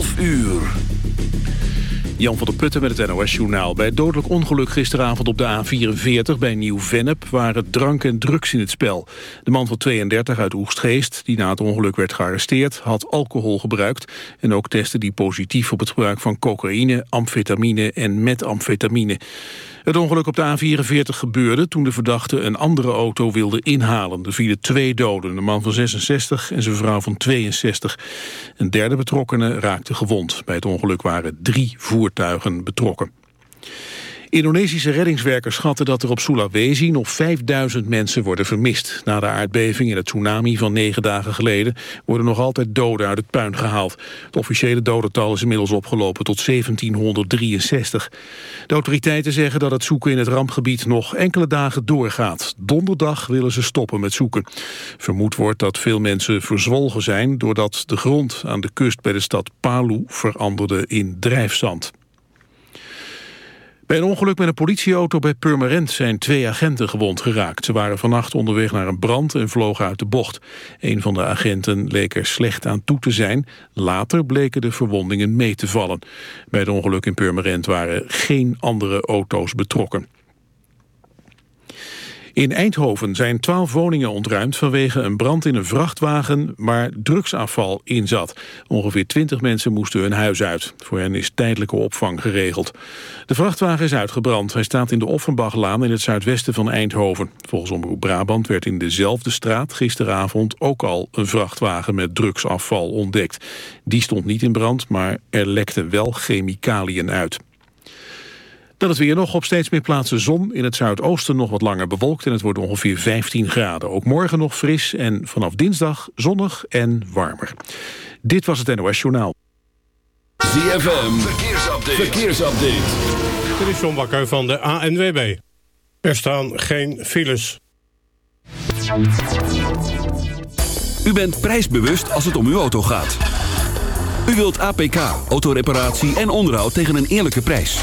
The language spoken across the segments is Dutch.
12 uur. Jan van der Putten met het NOS-journaal. Bij het dodelijk ongeluk gisteravond op de A44 bij Nieuw-Vennep... waren drank en drugs in het spel. De man van 32 uit Oegstgeest, die na het ongeluk werd gearresteerd... had alcohol gebruikt en ook testen die positief op het gebruik van cocaïne... amfetamine en metamfetamine. Het ongeluk op de A44 gebeurde toen de verdachte een andere auto wilde inhalen. Er vielen twee doden, een man van 66 en zijn vrouw van 62. Een derde betrokkenen raakte gewond. Bij het ongeluk waren drie voertuigen betrokken. Indonesische reddingswerkers schatten dat er op Sulawesi nog 5000 mensen worden vermist. Na de aardbeving en het tsunami van negen dagen geleden worden nog altijd doden uit het puin gehaald. Het officiële dodental is inmiddels opgelopen tot 1763. De autoriteiten zeggen dat het zoeken in het rampgebied nog enkele dagen doorgaat. Donderdag willen ze stoppen met zoeken. Vermoed wordt dat veel mensen verzwolgen zijn doordat de grond aan de kust bij de stad Palu veranderde in drijfzand. Bij een ongeluk met een politieauto bij Purmerend zijn twee agenten gewond geraakt. Ze waren vannacht onderweg naar een brand en vlogen uit de bocht. Een van de agenten leek er slecht aan toe te zijn. Later bleken de verwondingen mee te vallen. Bij het ongeluk in Purmerend waren geen andere auto's betrokken. In Eindhoven zijn twaalf woningen ontruimd vanwege een brand in een vrachtwagen waar drugsafval in zat. Ongeveer twintig mensen moesten hun huis uit. Voor hen is tijdelijke opvang geregeld. De vrachtwagen is uitgebrand. Hij staat in de Offenbachlaan in het zuidwesten van Eindhoven. Volgens Omroep Brabant werd in dezelfde straat gisteravond ook al een vrachtwagen met drugsafval ontdekt. Die stond niet in brand, maar er lekte wel chemicaliën uit. Dan het weer nog op steeds meer plaatsen zon. In het zuidoosten nog wat langer bewolkt en het wordt ongeveer 15 graden. Ook morgen nog fris en vanaf dinsdag zonnig en warmer. Dit was het NOS Journaal. ZFM, verkeersupdate. verkeersupdate. Dit is John Bakker van de ANWB. Er staan geen files. U bent prijsbewust als het om uw auto gaat. U wilt APK, autoreparatie en onderhoud tegen een eerlijke prijs.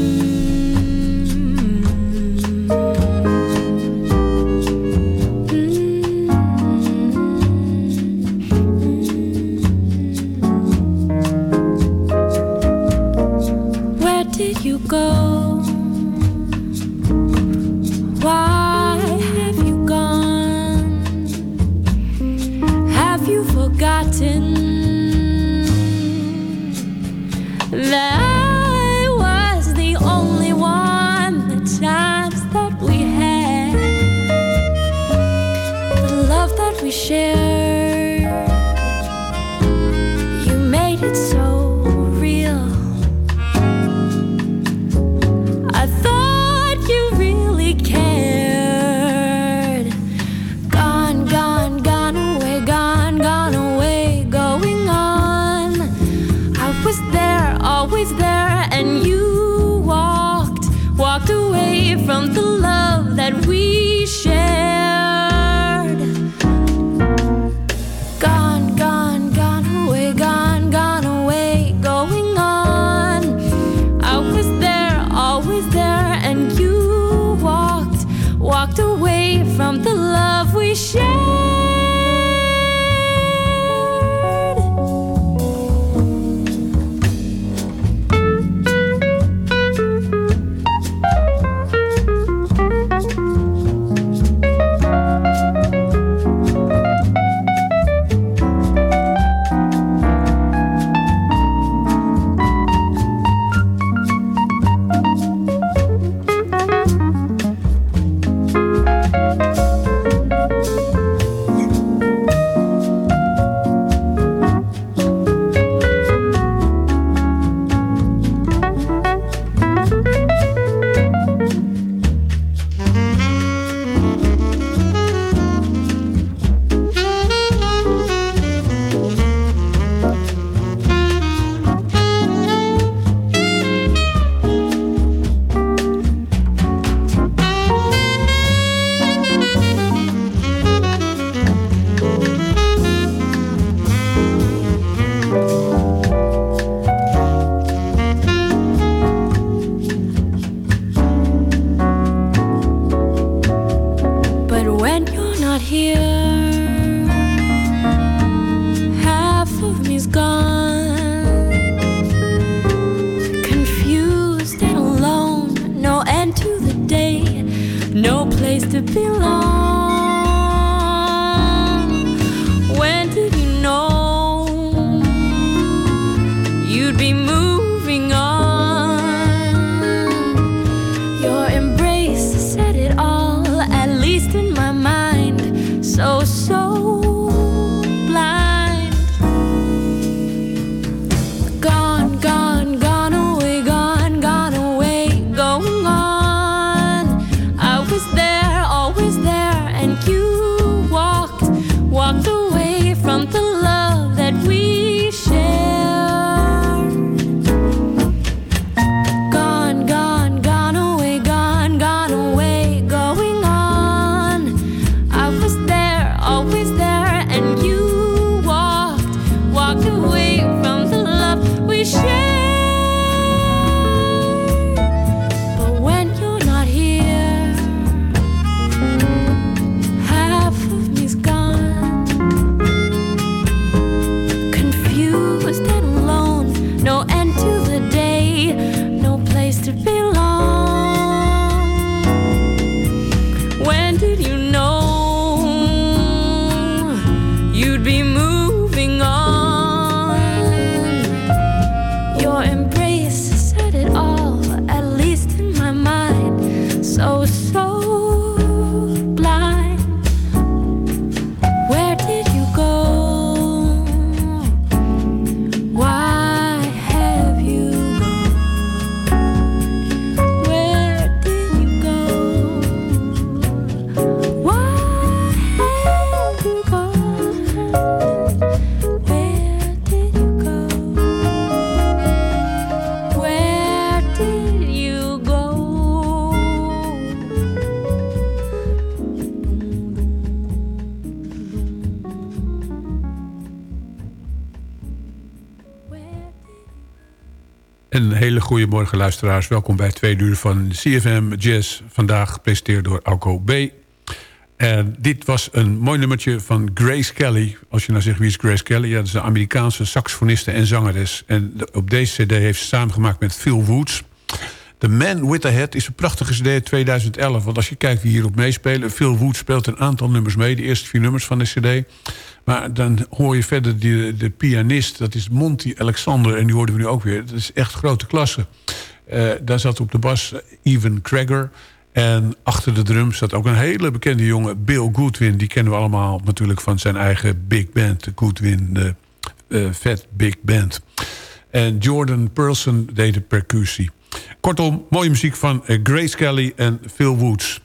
Forgotten hele goede morgen luisteraars. Welkom bij twee uur van CFM Jazz. Vandaag gepresenteerd door Alco B. En dit was een mooi nummertje van Grace Kelly. Als je nou zegt wie is Grace Kelly? Ja, dat is een Amerikaanse saxofoniste en zangeres. En op deze cd heeft ze samengemaakt met Phil Woods. The Man with the Head is een prachtige cd uit 2011. Want als je kijkt wie hierop meespelen... Phil Woods speelt een aantal nummers mee. De eerste vier nummers van de cd. Maar dan hoor je verder die, de pianist. Dat is Monty Alexander. En die hoorden we nu ook weer. Dat is echt grote klasse. Eh, daar zat op de bas Evan Krager. En achter de drums zat ook een hele bekende jongen, Bill Goodwin. Die kennen we allemaal natuurlijk van zijn eigen big band. De Goodwin, de eh, Fat Big Band. En Jordan Pearlson deed de percussie. Kortom, mooie muziek van eh, Grace Kelly en Phil Woods.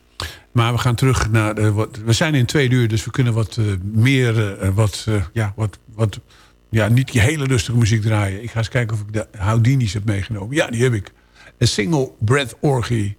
Maar we gaan terug naar... De, wat, we zijn in twee uur, dus we kunnen wat eh, meer... eh, wat, eh, ja, wat, wat, ja, niet die hele rustige muziek draaien. Ik ga eens kijken of ik de Houdini's heb meegenomen. Ja, die heb ik. Een single Breath Orgy.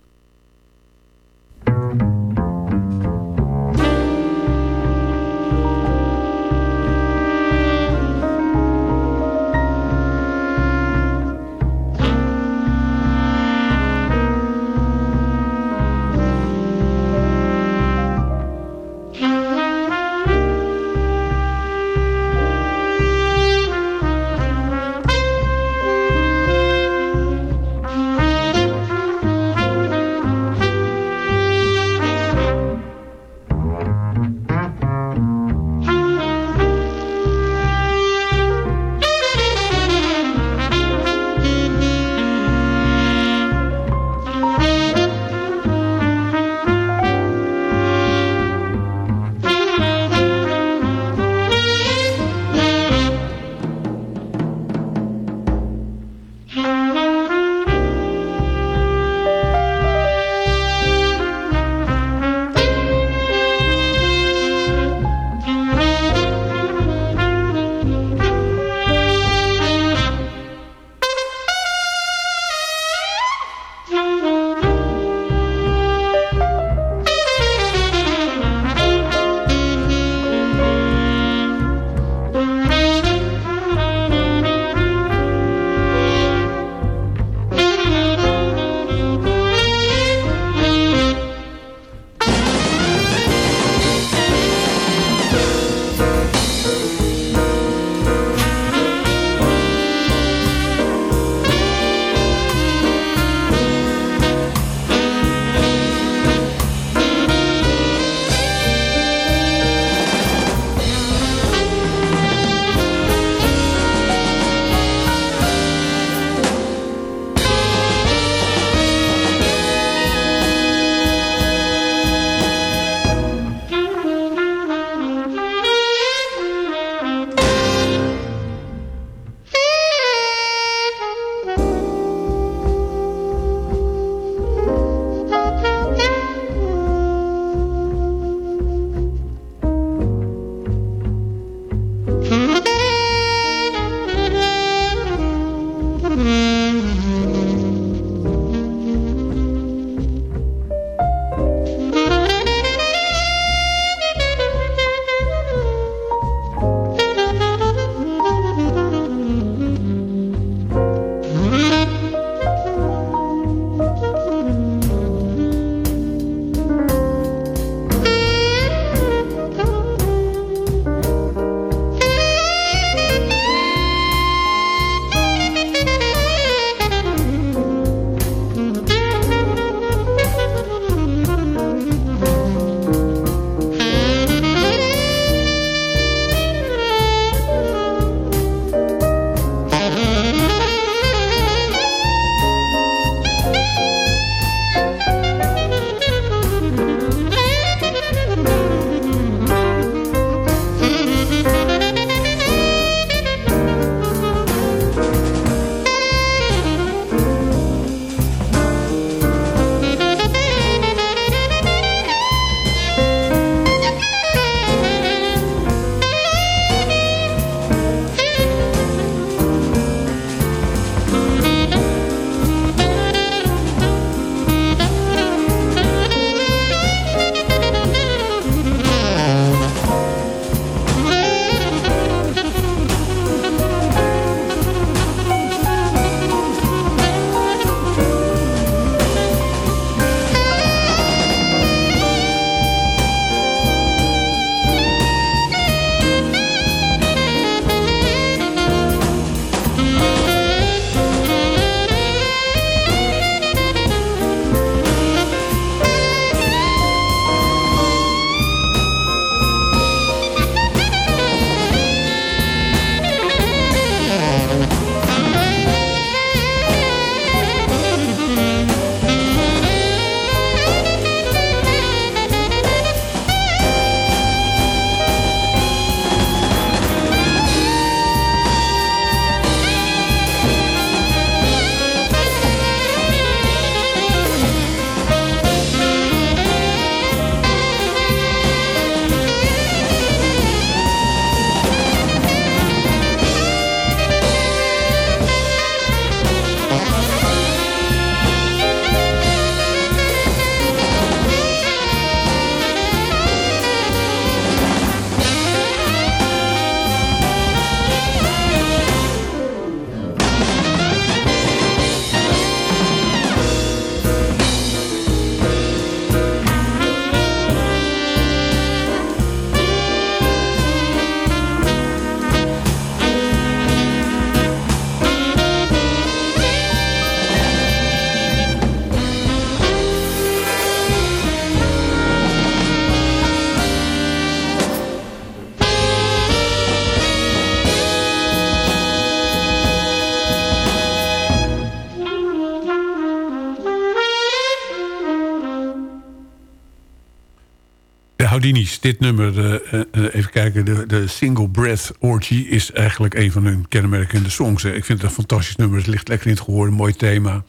Houdini's. Dit nummer, eh, eh, even kijken, de, de Single Breath Orgy... is eigenlijk een van hun kenmerkende songs. Ik vind het een fantastisch nummer. Het ligt lekker in het gehoor, een mooi thema.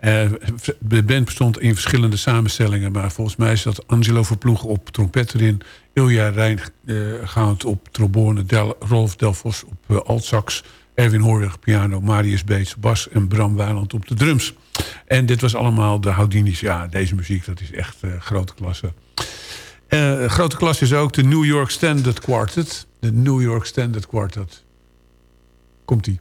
Eh, de band bestond in verschillende samenstellingen... maar volgens mij zat Angelo Verploeg op trompet erin... Ilja Rijngaand op trombone, Del, Rolf Delfos op altsax... Erwin Hoorweg piano, Marius Beets bas en Bram Weiland op de drums. En dit was allemaal de Houdini's. Ja, deze muziek, dat is echt eh, grote klasse. Eh, grote klasse is ook de New York Standard Quartet. De New York Standard Quartet. Komt-ie.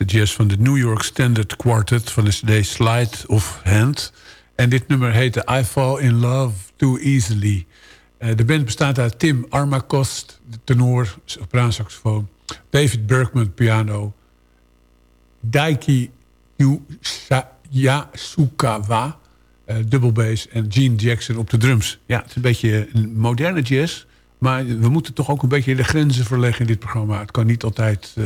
Eigentijdse jazz van de New York Standard Quartet van de CD Slide of Hand. En dit nummer heette I Fall in Love Too Easily. Eh, de band bestaat uit Tim Armakost, de tenor, sopraansaxofoon. David Bergman, piano. Daiki Yasukawa, dubbelbass. En Gene Jackson op de drums. Ja, het is een beetje een moderne jazz. Maar we moeten toch ook een beetje de grenzen verleggen in dit programma. Het kan niet altijd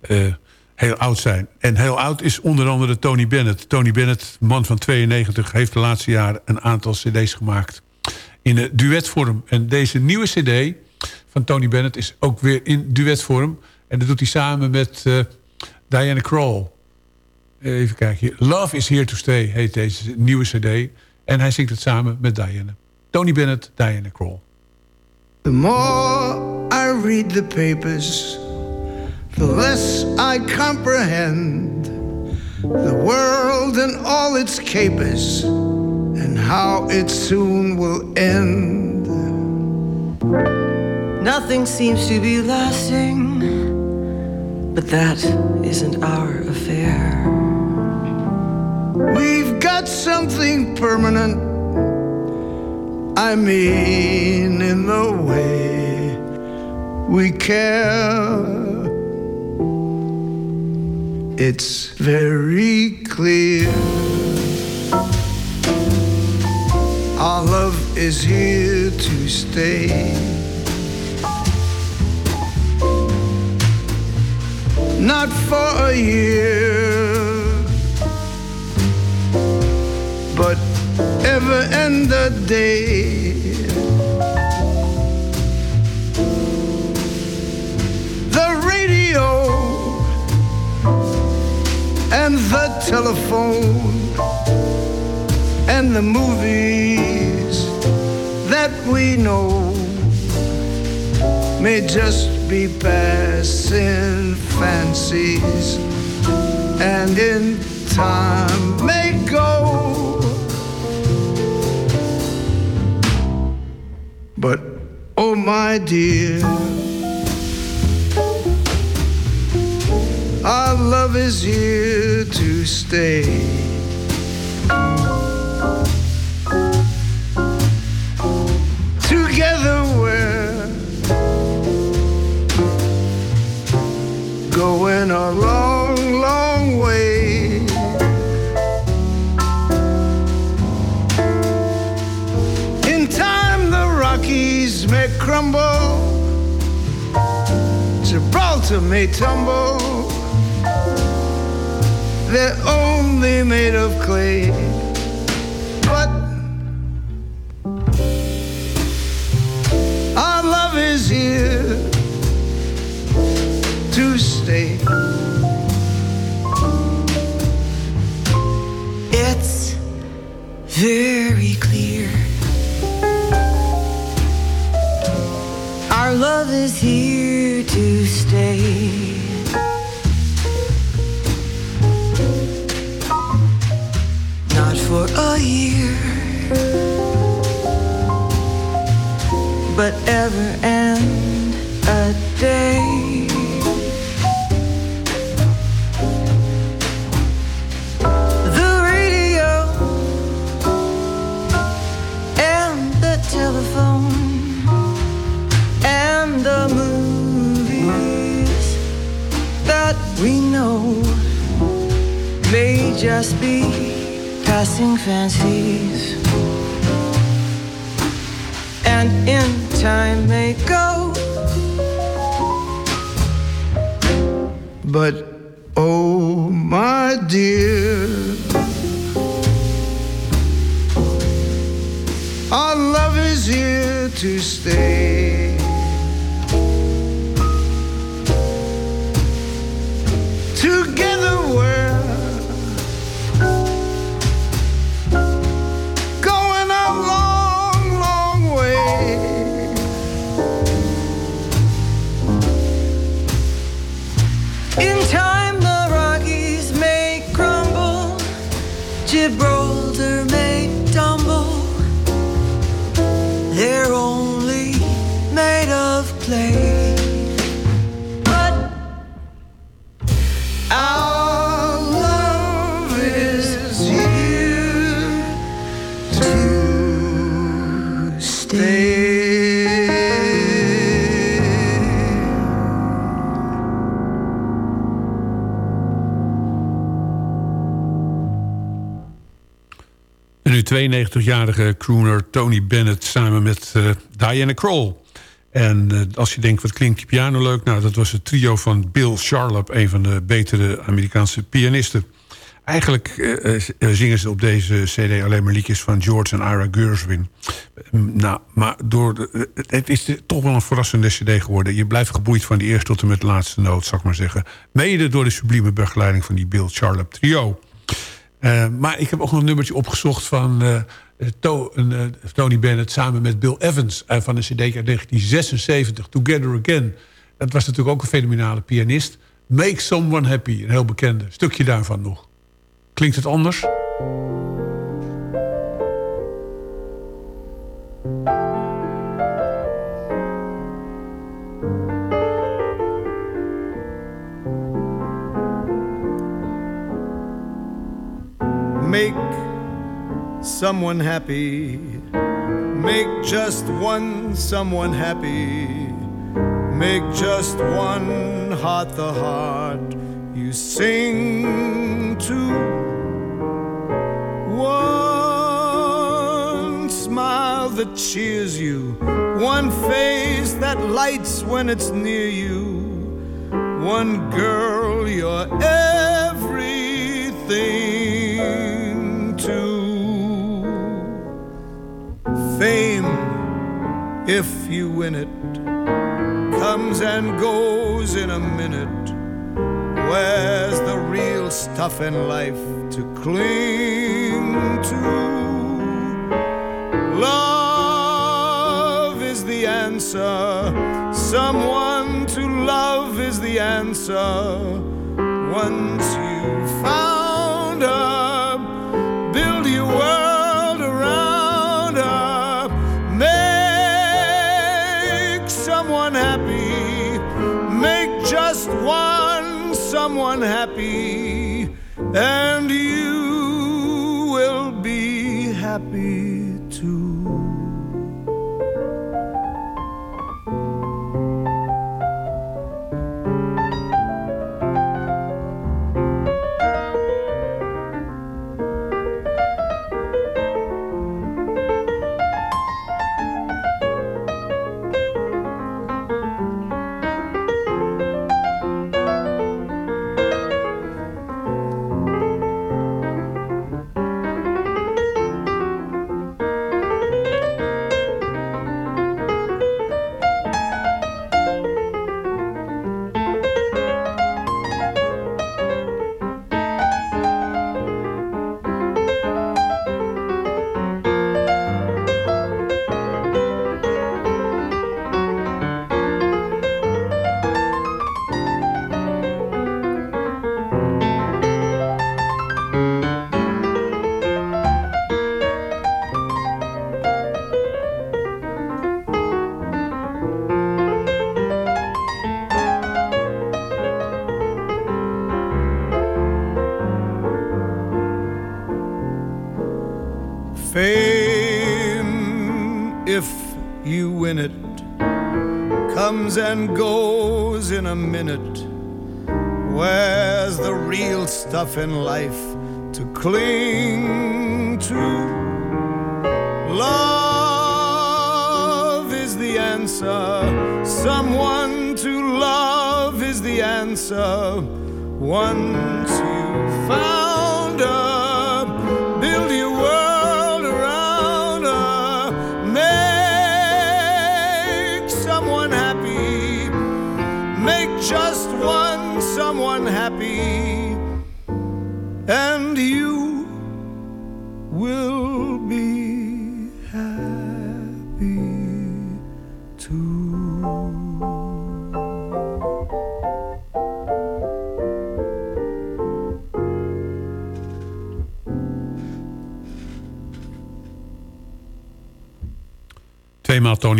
eh, heel oud zijn. En heel oud is onder andere Tony Bennett. Tony Bennett, man van 92, heeft de laatste jaren een aantal cd's gemaakt. In de duetvorm. En deze nieuwe cd van Tony Bennett is ook weer in duetvorm. En dat doet hij samen met eh, Diana Krall. Even kijken hier. Love is Here to Stay heet deze nieuwe cd. En hij zingt het samen met Diana. Tony Bennett, Diana Krall. The more I read the papers, the less I comprehend the world and all its capers, and how it soon will end. Nothing seems to be lasting, but that isn't our affair. We've got something permanent. I mean, in the way we care. It's very clear. Our love is here to stay. Not for a year but ever and a day. The telephone and the movies that we know may just be passing fancies and in time may go. But oh, my dear, our love is here to stay. Together we're going a long, long way. In time, the Rockies may crumble, Gibraltar may tumble. They're only made of clay, but our love is here to stay. It's very clear. Our love is here to stay. But ever and a day. The radio and the telephone and the movies that we know may just be passing fancies and in time may go But oh, my dear, our love is here to stay. De nu 92-jarige crooner Tony Bennett samen met eh, Diana Kroll. En eh, als je denkt, wat klinkt die piano leuk? Nou, dat was het trio van Bill Charlap, een van de betere Amerikaanse pianisten. Eigenlijk eh, zingen ze op deze cd alleen maar liedjes van George en Ira Gershwin. Mm, Nou, maar door de- het is de- toch wel een verrassende cd geworden. Je blijft geboeid van die eerste tot en met de laatste noot, zal ik maar zeggen. Mede door de sublieme begeleiding van die Bill Charlap trio. Eh, maar ik heb ook nog een nummertje opgezocht van eh, eh, Tony Bennett... samen met Bill Evans van een cd uit 1976, Together Again. Dat was natuurlijk ook een fenomenale pianist. Make Someone Happy, een heel bekende. Stukje daarvan nog. Klinkt het anders? Make someone happy. Make just one someone happy. Make just one heart the heart you sing to. One smile that cheers you. One face that lights when it's near you. One girl you're everything to. Fame, if you win it, comes and goes in a minute. Where's the real stuff in life to cling to? Love is the answer. Someone to love is the answer. Once you found her, world around her. Make someone happy. Make just one someone happy. And you will be happy it, comes and goes in a minute. Where's the real stuff in life to cling to? Love is the answer. Someone to love is the answer. Once you found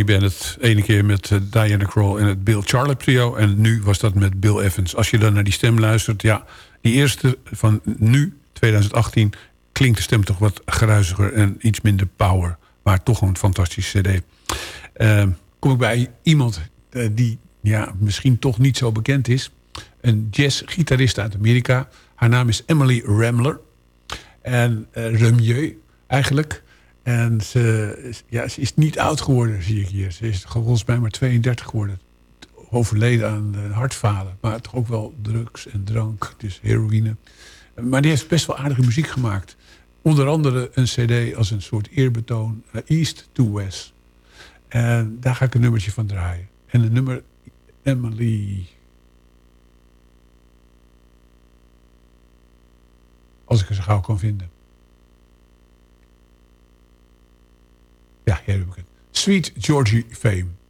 Tony Bennett. Ene keer met eh, Diana Kroll en het Bill Charlap trio. En nu was dat met Bill Evans. Als je dan naar die stem luistert... ja, die eerste van nu, 2018... klinkt de stem toch wat geruiziger en iets minder power. Maar toch een fantastische cd. Eh, kom ik bij iemand eh, die ja, misschien toch niet zo bekend is. Een jazzgitarist uit Amerika. Haar naam is Emily Ramler. En Remieux. eigenlijk. En ze, ja, ze is niet oud geworden, zie ik hier. Ze is volgens mij maar 32 geworden. Overleden aan hartfalen. Maar toch ook wel drugs en drank, dus heroïne. Maar die heeft best wel aardige muziek gemaakt. Onder andere een cd als een soort eerbetoon. eh, East to West. En daar ga ik een nummertje van draaien. En het nummer Emily... Als ik zo gauw kan vinden. Ja. Sweet Georgie Fame.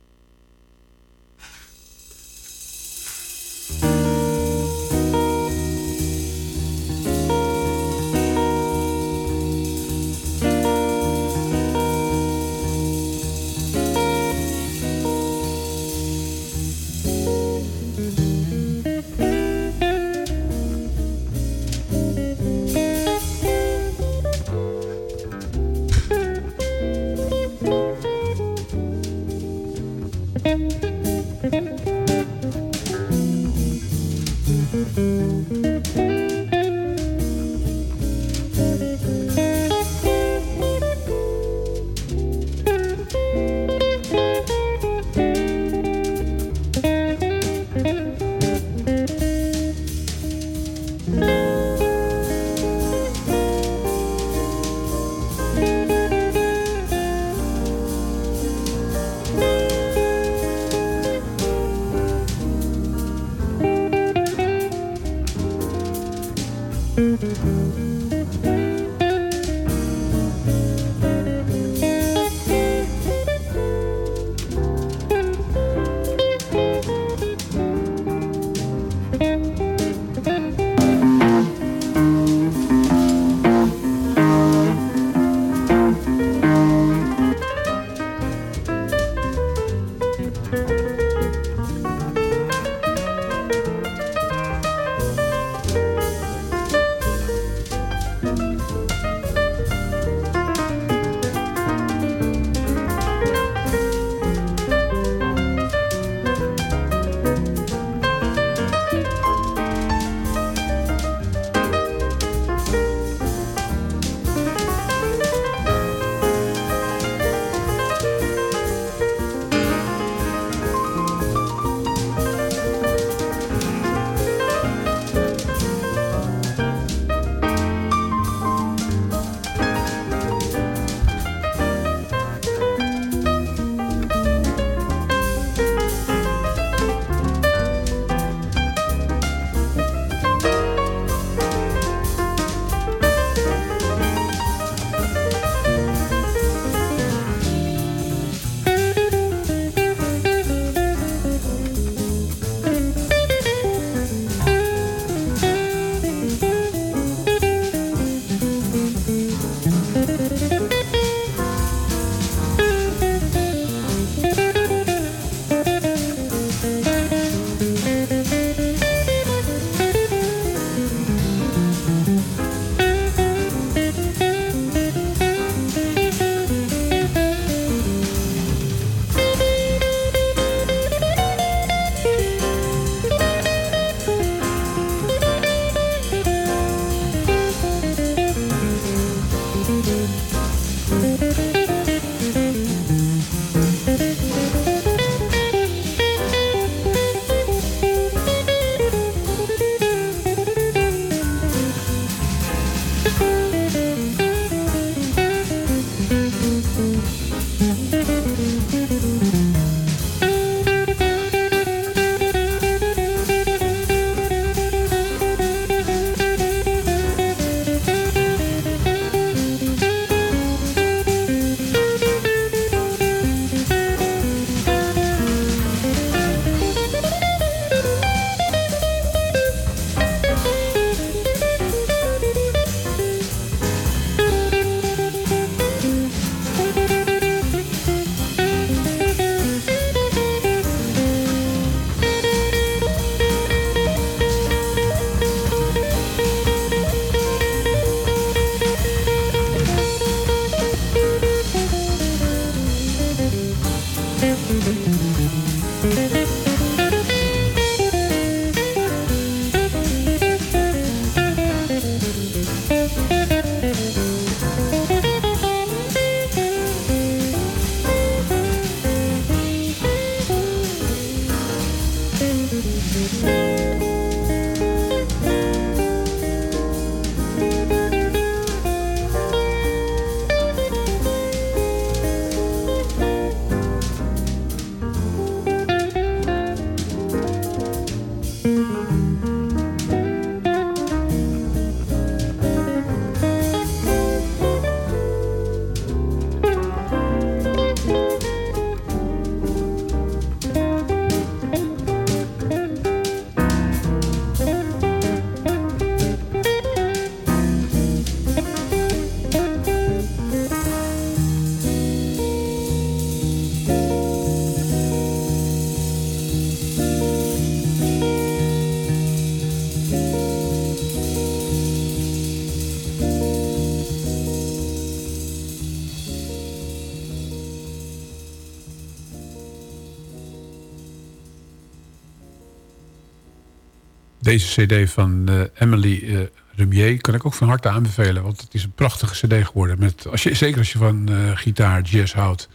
Deze cd van eh, Emily Remier kan ik ook van harte aanbevelen. Want het is een prachtige cd geworden. Met, als je, zeker als je van eh, gitaar, jazz houdt.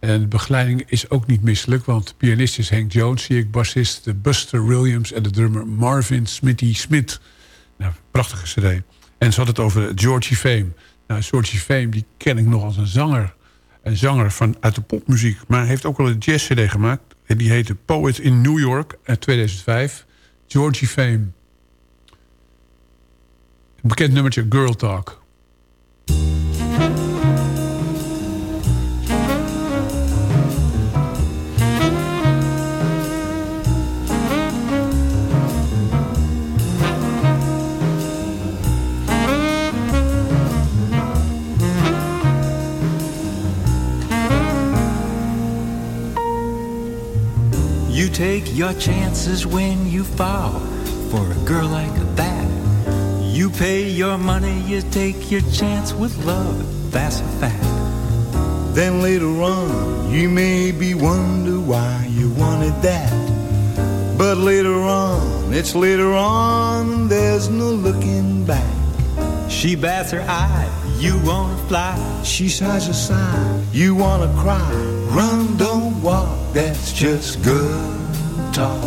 En de begeleiding is ook niet misselijk. Want pianist is Hank Jones, zie ik. Bassist Buster Williams en de drummer Marvin Smitty Smith. Nou, prachtige cd. En ze had het over Georgie Fame. Nou, Georgie Fame die ken ik nog als een zanger. Een zanger van, uit de popmuziek. Maar hij heeft ook wel een jazz cd gemaakt. En die heette Poet in New York uit 2005. Georgie Fame. Bekend nummertje Girl Talk. You take your chances when you fall for a girl like that. You pay your money, you take your chance with love. That's a fact. Then later on, you maybe wonder why you wanted that. But later on, it's later on, there's no looking back. She bats her eye, you wanna fly. She sighs a sigh, you wanna cry. Run, don't walk, that's just good talk.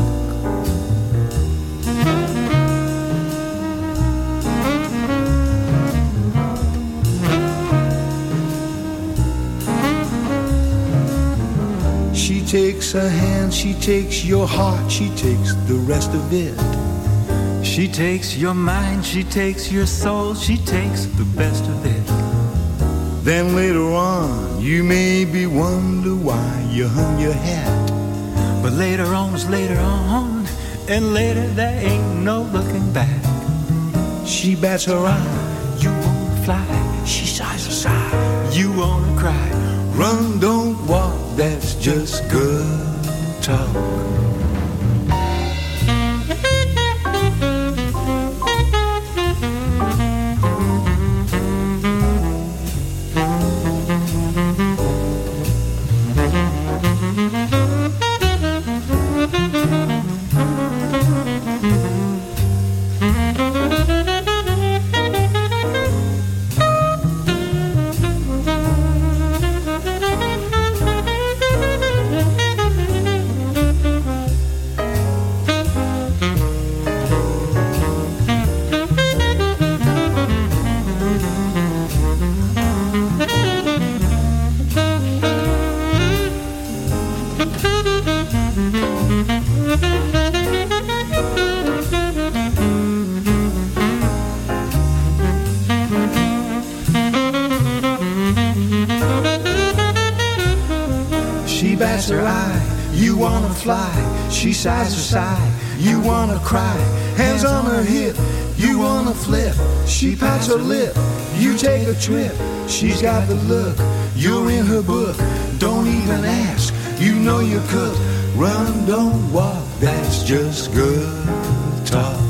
She takes a hand, she takes your heart, she takes the rest of it. She takes your mind, she takes your soul, she takes the best of it. Then later on, you maybe wonder why you hung your hat. But later on is later on, and later there ain't no looking back. She bats her eye, You wanna fly, she sighs a sigh. you wanna cry. Run, don't walk, that's just good talk. Trip. She's got the look, you're in her book. Don't even ask, you know you cook. Run, don't walk, that's just good talk.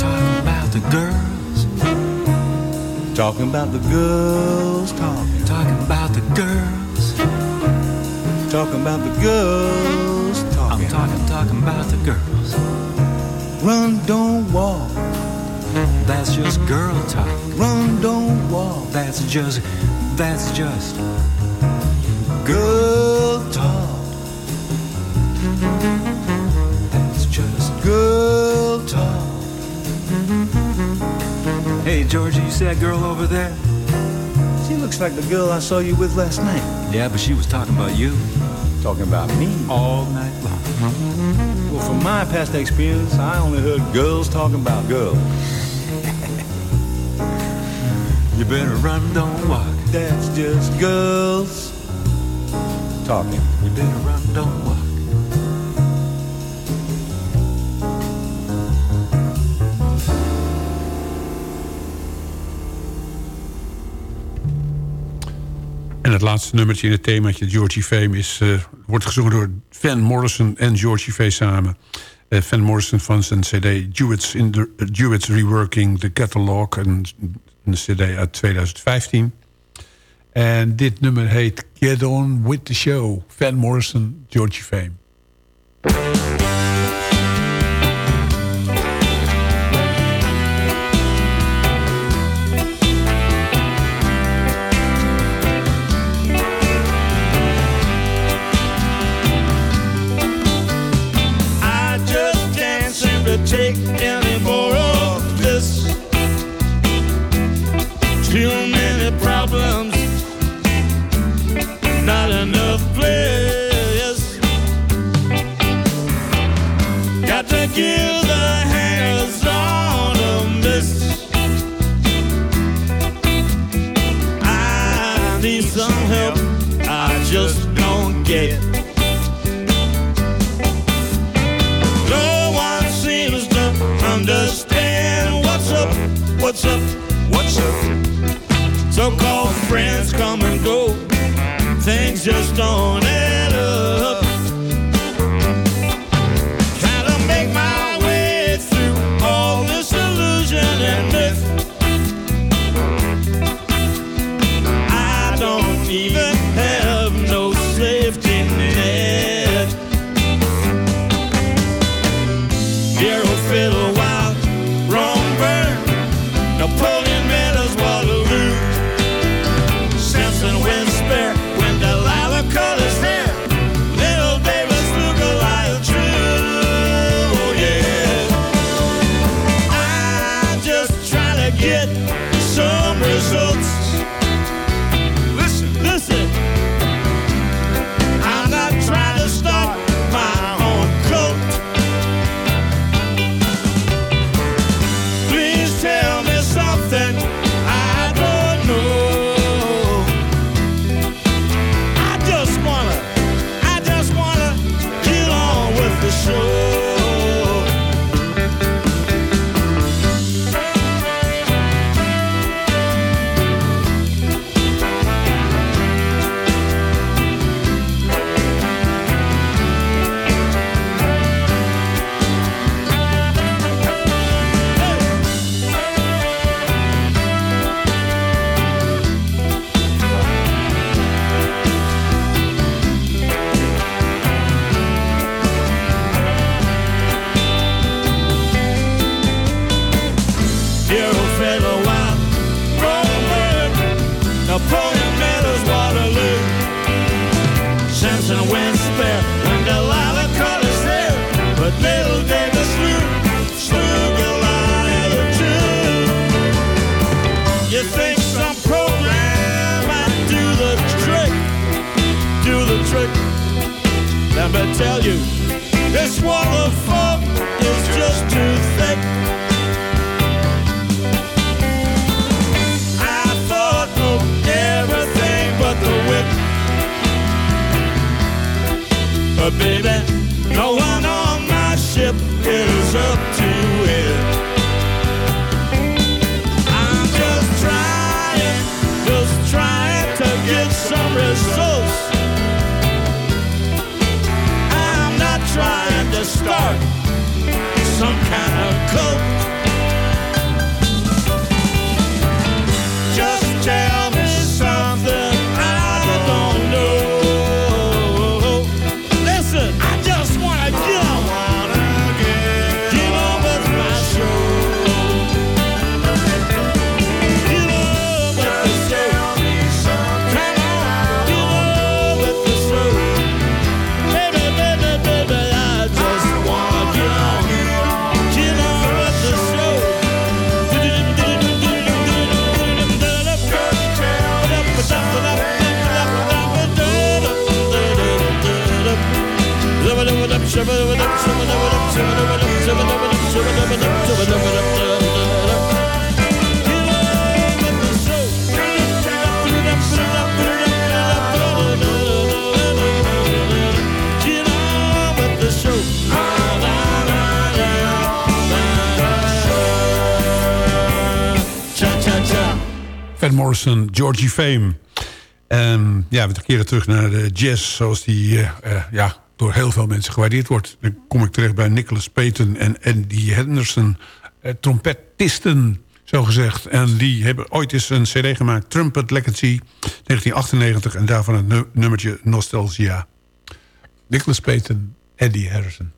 Talking about the girls, Talking about the girls, talking. talking about the girls. Talking about the girls, I'm talking. talking, talking about the girls. Run, don't walk. That's just girl talk. Run, don't walk. That's just, that's just. Girl talk. That's just. Girl talk. Hey, Georgie, you see that girl over there? She looks like the girl I saw you with last night. Yeah, but she was talking about you Talking about me. all night long. From my past experience, I only heard girls talking about girls. You better run, don't walk. That's just girls talking. You better run, don't walk. En het laatste nummertje in het themaatje Georgie Fame is, eh, wordt gezongen door Van Morrison en Georgie V samen. Eh, van Morrison van zijn cd Jewett's, in the, eh, Reworking the Catalog. Een, een cd uit 2015. En dit nummer heet Get On With The Show. Van Morrison, Georgie Fame. to take any more of this. Too many problems. up, what's up? So-called friends come and go. Things just don't Morrison, Georgie Fame. Ehm, ja, we keren terug naar de jazz zoals die eh, eh, ja, door heel veel mensen gewaardeerd wordt. Dan kom ik terecht bij Nicholas Payton en Andy Henderson. Uh, trompetisten, zo gezegd. En die hebben ooit eens een cd gemaakt, Trumpet Legacy, 1998. En daarvan het nummertje Nostalgia. Nicholas Payton, Eddie Henderson.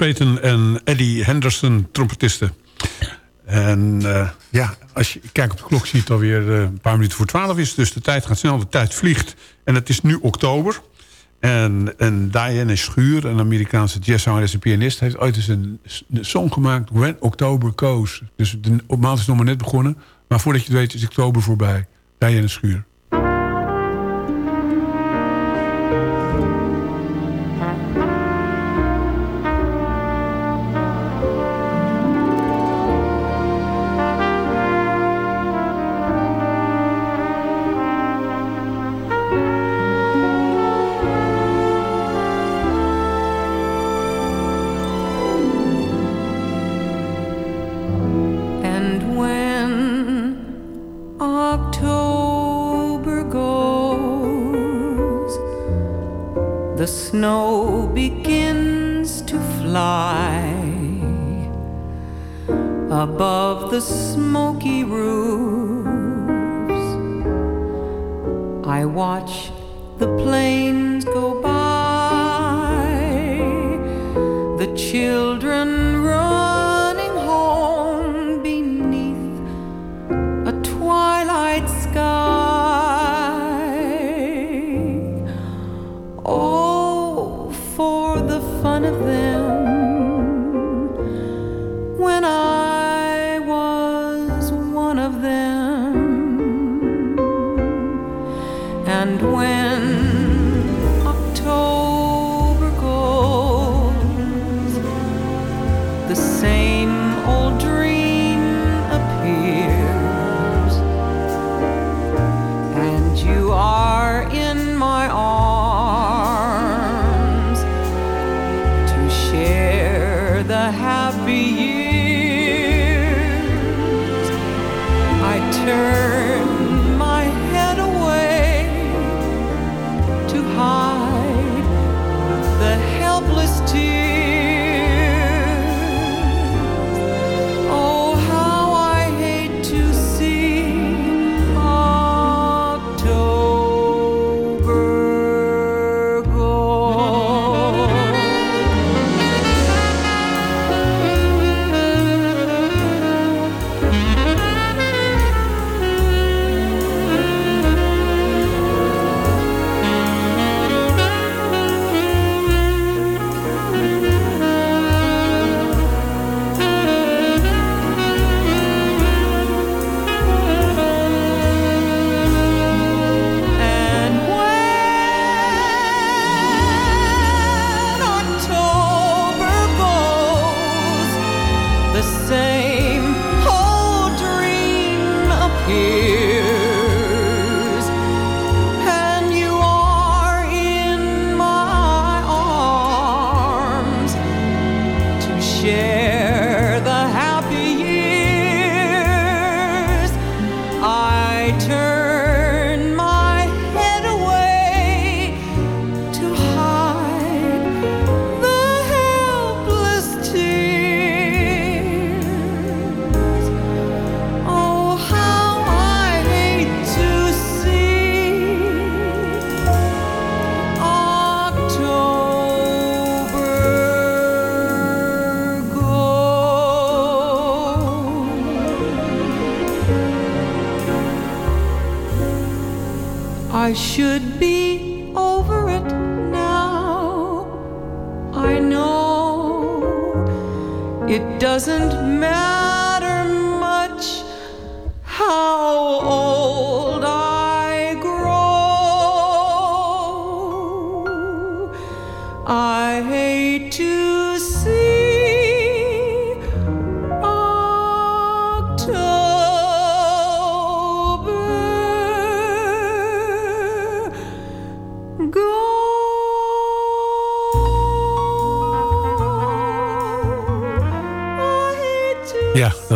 Payton en Eddie Henderson, trompetisten. En eh, ja, als je kijkt op de klok, zie je het alweer eh, een paar minuten voor twaalf is. Dus de tijd gaat snel, de tijd vliegt. En het is nu oktober. En, en Diane Schuur, een Amerikaanse jazzzangeres en pianist... heeft ooit eens een, een song gemaakt, When October Goes. Dus de op maand is nog maar net begonnen. Maar voordat je het weet is oktober voorbij. Diane Schuur.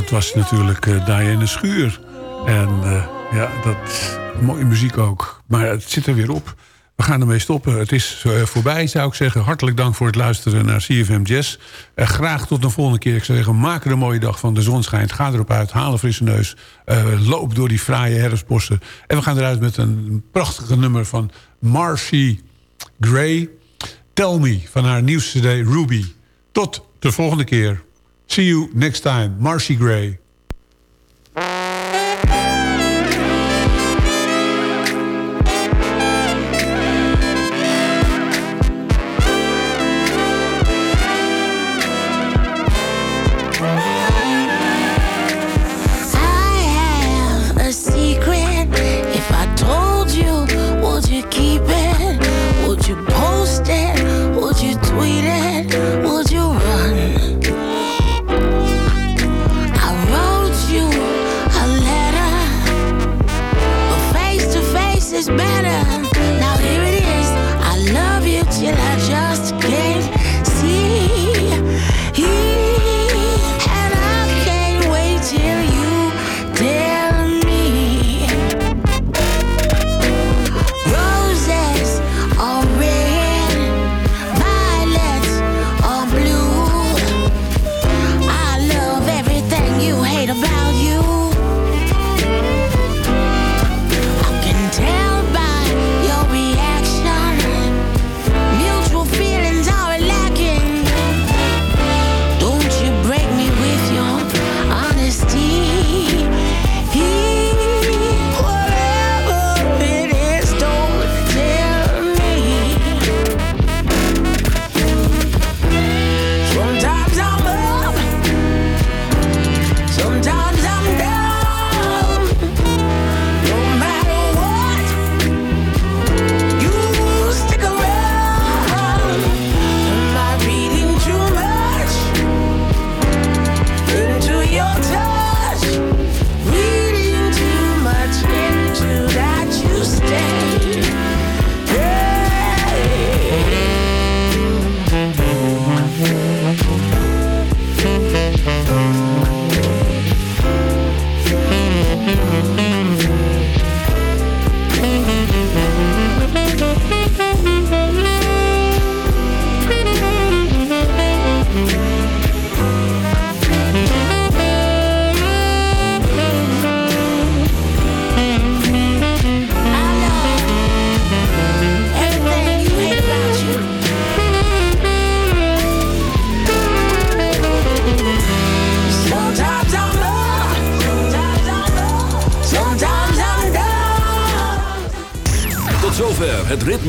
Dat was natuurlijk eh, Diane Schuur. En eh, ja, dat mooie muziek ook. Maar het zit er weer op. We gaan ermee stoppen. Het is eh, voorbij, zou ik zeggen. Hartelijk dank voor het luisteren naar CFM Jazz. Eh, graag tot de volgende keer. Ik zou zeggen, maak er een mooie dag van. De zon schijnt. Ga erop uit. Haal een frisse neus. Loop door die fraaie herfstbossen. En we gaan eruit met een prachtige nummer van Marcy Gray. Tell Me, van haar nieuwste cd Ruby. Tot de volgende keer. See you next time. Marcy Gray.